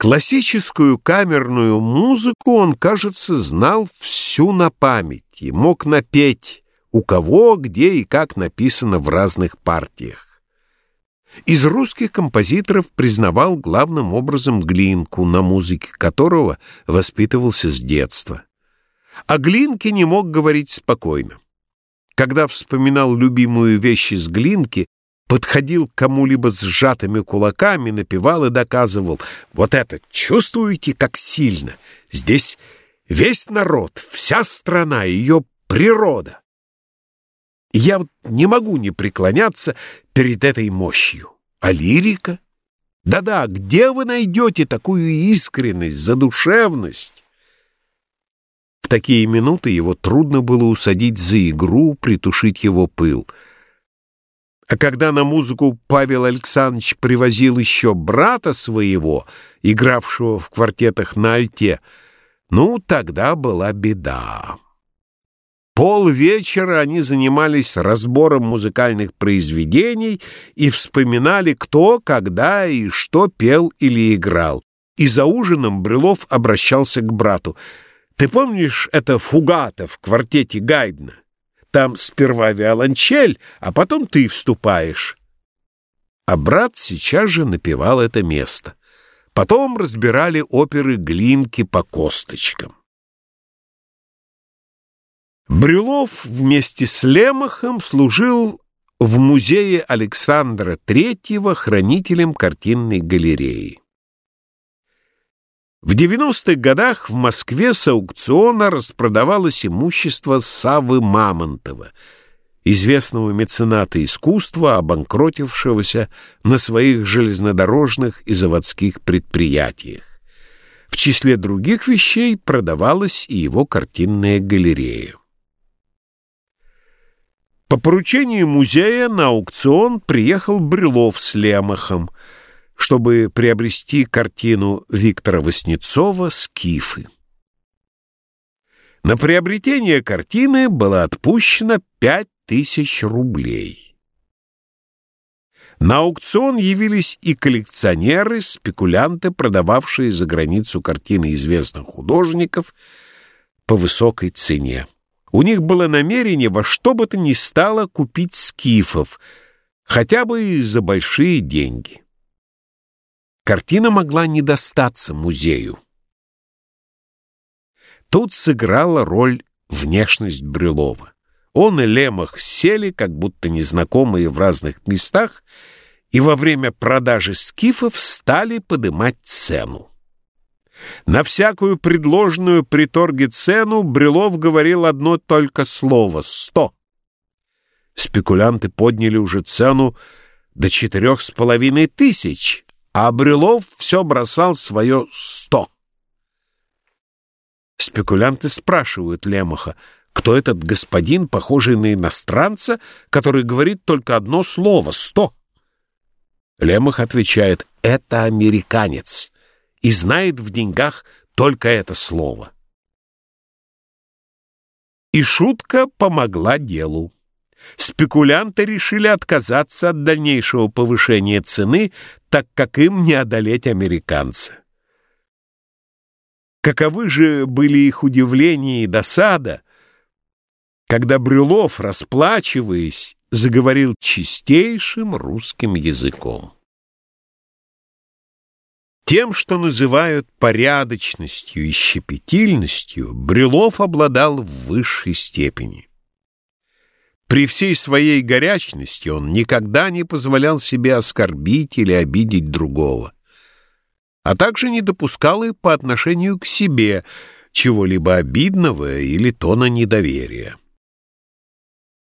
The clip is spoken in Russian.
Классическую камерную музыку он, кажется, знал всю на память и мог напеть, у кого, где и как написано в разных партиях. Из русских композиторов признавал главным образом Глинку, на музыке которого воспитывался с детства. О Глинке не мог говорить спокойно. Когда вспоминал любимую вещь из Глинки, подходил к кому-либо с сжатыми кулаками, напевал и доказывал, вот это чувствуете, как сильно? Здесь весь народ, вся страна, ее природа. я вот не могу не преклоняться перед этой мощью. А лирика? Да-да, где вы найдете такую искренность, задушевность? В такие минуты его трудно было усадить за игру, притушить его пыл — а когда на музыку Павел Александрович привозил еще брата своего, игравшего в квартетах на альте, ну, тогда была беда. Пол вечера они занимались разбором музыкальных произведений и вспоминали, кто, когда и что пел или играл. И за ужином Брюлов обращался к брату. «Ты помнишь это фугата в квартете Гайдна?» Там сперва виолончель, а потом ты вступаешь. А брат сейчас же напевал это место. Потом разбирали оперы Глинки по косточкам. Брюлов вместе с Лемахом служил в музее Александра III хранителем картинной галереи. В 90-х годах в Москве с аукциона распродавалось имущество Савы Мамонтова, известного мецената искусства, обанкротившегося на своих железнодорожных и заводских предприятиях. В числе других вещей продавалась и его картинная галерея. По поручению музея на аукцион приехал Брюлов с Лемахом – чтобы приобрести картину Виктора Васнецова «Скифы». На приобретение картины было отпущено пять тысяч рублей. На аукцион явились и коллекционеры, спекулянты, продававшие за границу картины известных художников по высокой цене. У них было намерение во что бы то ни стало купить скифов, хотя бы и за большие деньги. Картина могла не достаться музею. Тут сыграла роль внешность Брюлова. Он и Лемах сели, как будто незнакомые в разных местах, и во время продажи скифов стали подымать цену. На всякую предложенную при торге цену Брюлов говорил одно только слово — «сто». Спекулянты подняли уже цену до четырех с половиной тысяч, а Брюлов все бросал свое сто. Спекулянты спрашивают Лемаха, кто этот господин, похожий на иностранца, который говорит только одно слово — «сто». Лемах отвечает «это американец» и знает в деньгах только это слово. И шутка помогла делу. Спекулянты решили отказаться от дальнейшего повышения цены, так как им не одолеть американца. Каковы же были их удивление и досада, когда Брюлов, расплачиваясь, заговорил чистейшим русским языком. Тем, что называют порядочностью и щепетильностью, Брюлов обладал в высшей степени. При всей своей горячности он никогда не позволял себе оскорбить или обидеть другого, а также не допускал и по отношению к себе чего-либо обидного или тона недоверия.